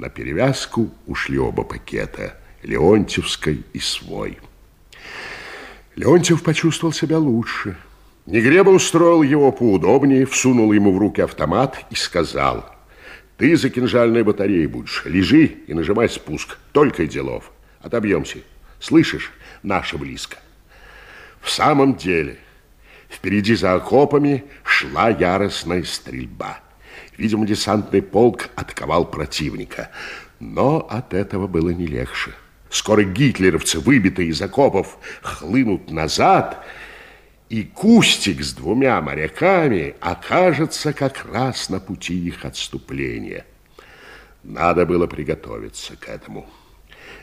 На перевязку ушли оба пакета, Леонтьевской и свой. Леонтьев почувствовал себя лучше. Негреба устроил его поудобнее, всунул ему в руки автомат и сказал, ты за кинжальной батареей будешь. Лежи и нажимай спуск. Только и делов. Отобьемся. Слышишь? Наши близко. В самом деле, впереди за окопами шла яростная стрельба. Видимо, десантный полк атаковал противника. Но от этого было не легче. Скоро гитлеровцы, выбитые из окопов, хлынут назад, и кустик с двумя моряками окажется как раз на пути их отступления. Надо было приготовиться к этому.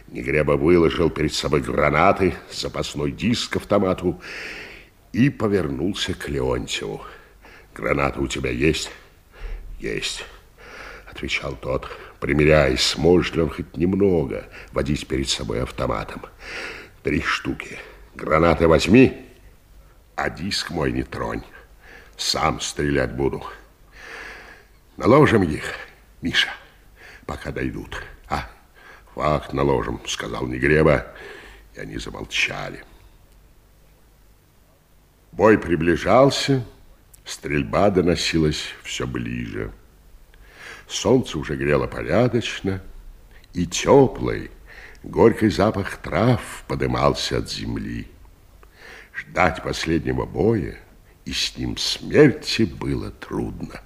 Негреба выложил перед собой гранаты, запасной диск к автомату и повернулся к Леонтьеву. «Граната у тебя есть?» «Есть», — отвечал тот, примеряясь, сможет ли он хоть немного водить перед собой автоматом. «Три штуки. Гранаты возьми, а диск мой не тронь. Сам стрелять буду. Наложим их, Миша, пока дойдут. А, факт наложим, сказал Негреба, и они замолчали. Бой приближался, Стрельба доносилась все ближе. Солнце уже грело порядочно, и теплый, горький запах трав подымался от земли. Ждать последнего боя и с ним смерти было трудно.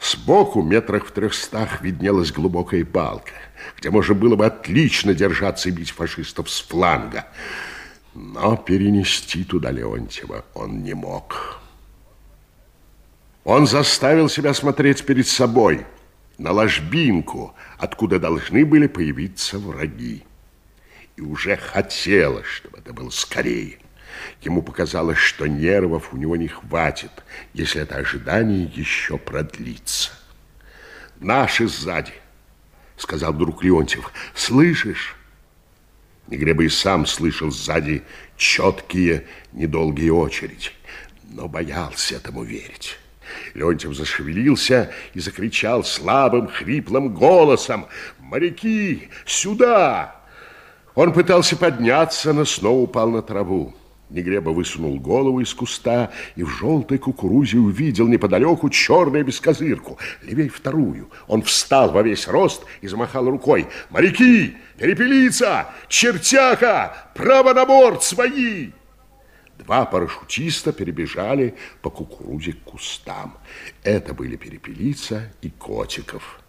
Сбоку, метрах в трехстах, виднелась глубокая балка, где можно было бы отлично держаться и бить фашистов с фланга. Но перенести туда Леонтьева он не мог. Он заставил себя смотреть перед собой, на ложбинку, откуда должны были появиться враги. И уже хотелось, чтобы это было скорее. Ему показалось, что нервов у него не хватит, если это ожидание еще продлится. «Наши сзади», — сказал вдруг Леонтьев. «Слышишь?» Негреба и сам слышал сзади четкие, недолгие очереди, но боялся этому верить. Леонтьев зашевелился и закричал слабым, хриплым голосом. «Моряки, сюда!» Он пытался подняться, но снова упал на траву. Негреба высунул голову из куста и в желтой кукурузе увидел неподалеку черную бескозырку, левей вторую. Он встал во весь рост и замахал рукой. «Моряки! Перепелица! Чертяка! Право на борт! Свои!» Два парашютиста перебежали по кукурузе к кустам. Это были Перепелица и Котиков.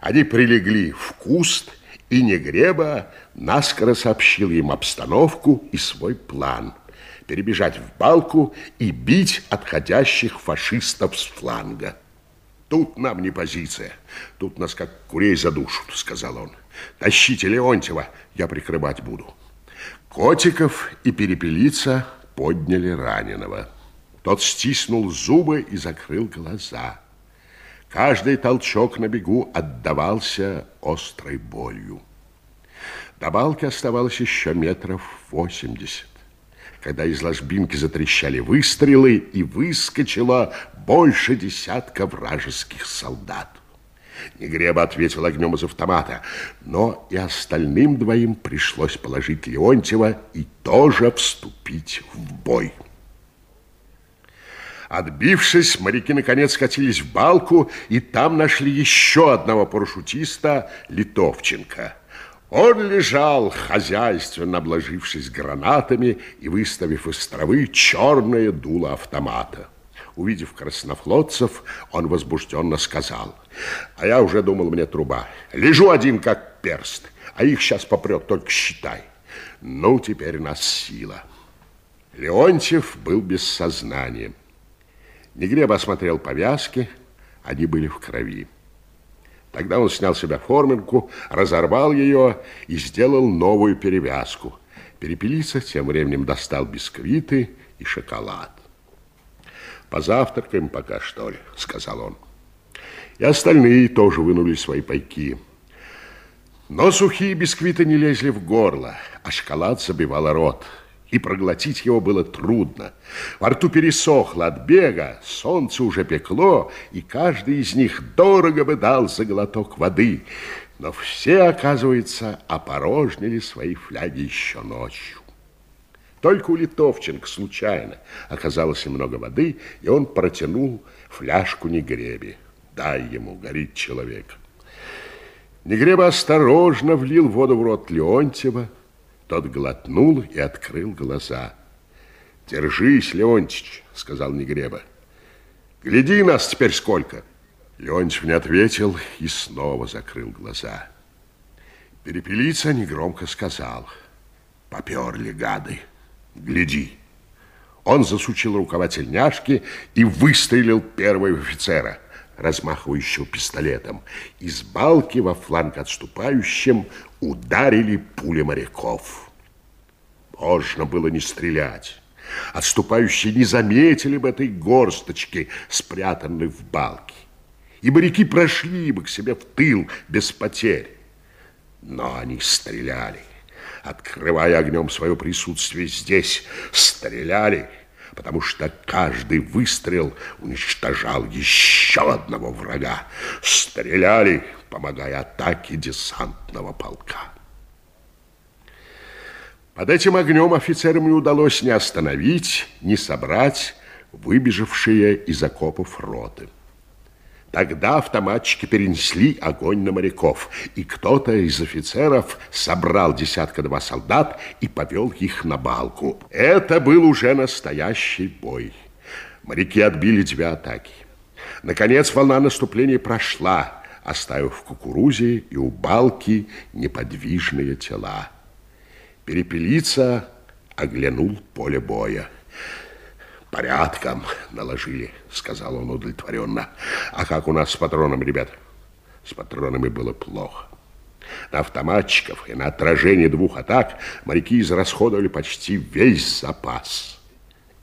Они прилегли в куст, и Негреба наскоро сообщил им обстановку и свой план. Перебежать в балку и бить отходящих фашистов с фланга. Тут нам не позиция. Тут нас как курей задушат, сказал он. Тащите Леонтьева, я прикрывать буду. Котиков и Перепелица подняли раненого. Тот стиснул зубы и закрыл глаза. Каждый толчок на бегу отдавался острой болью. До балки оставалось еще метров восемьдесят, когда из ложбинки затрещали выстрелы и выскочило больше десятка вражеских солдат. Негреба ответил огнем из автомата, но и остальным двоим пришлось положить Леонтьева и тоже вступить в бой. Отбившись, моряки наконец скатились в балку, и там нашли еще одного парашютиста Литовченко. Он лежал, хозяйственно обложившись гранатами и выставив из травы черное дуло автомата. Увидев краснофлотцев, он возбужденно сказал, а я уже думал, мне труба. Лежу один, как перст, а их сейчас попрет, только считай. Ну, теперь нас сила. Леонтьев был без сознания. Негреба осмотрел повязки, они были в крови. Тогда он снял себя форменку, разорвал ее и сделал новую перевязку. Перепелица тем временем достал бисквиты и шоколад. «Позавтракаем пока, что ли?» – сказал он. И остальные тоже вынули свои пайки. Но сухие бисквиты не лезли в горло, а шоколад забивал рот. И проглотить его было трудно. Во рту пересохло от бега, солнце уже пекло, и каждый из них дорого бы дал за глоток воды. Но все, оказывается, опорожнили свои фляги еще ночью. Только у Литовченко случайно оказалось много воды, и он протянул фляжку Негребе. Дай ему, горит человек. Негреба осторожно влил воду в рот Леонтьева. Тот глотнул и открыл глаза. Держись, Леонтьич, сказал Негреба. Гляди нас теперь сколько. Леонтьев не ответил и снова закрыл глаза. Перепелица негромко сказал. Поперли гады. Гляди. Он засучил рукава тельняшки и выстрелил первого офицера, размахивающего пистолетом. Из балки во фланг отступающим ударили пули моряков. Можно было не стрелять. Отступающие не заметили бы этой горсточки, спрятанной в балке. И моряки прошли бы к себе в тыл без потерь. Но они стреляли открывая огнем свое присутствие здесь, стреляли, потому что каждый выстрел уничтожал еще одного врага. Стреляли, помогая атаке десантного полка. Под этим огнем офицерам не удалось ни остановить, ни собрать выбежавшие из окопов роты. Тогда автоматчики перенесли огонь на моряков, и кто-то из офицеров собрал десятка-два солдат и повел их на балку. Это был уже настоящий бой. Моряки отбили две атаки. Наконец волна наступления прошла, оставив в кукурузе и у балки неподвижные тела. Перепелица оглянул поле боя порядком наложили, сказал он удовлетворенно. А как у нас с патронами, ребят? С патронами было плохо. На автоматчиков и на отражение двух атак моряки израсходовали почти весь запас.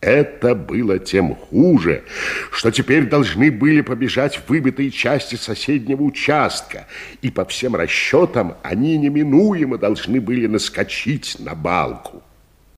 Это было тем хуже, что теперь должны были побежать выбитые части соседнего участка, и по всем расчетам они неминуемо должны были наскочить на балку.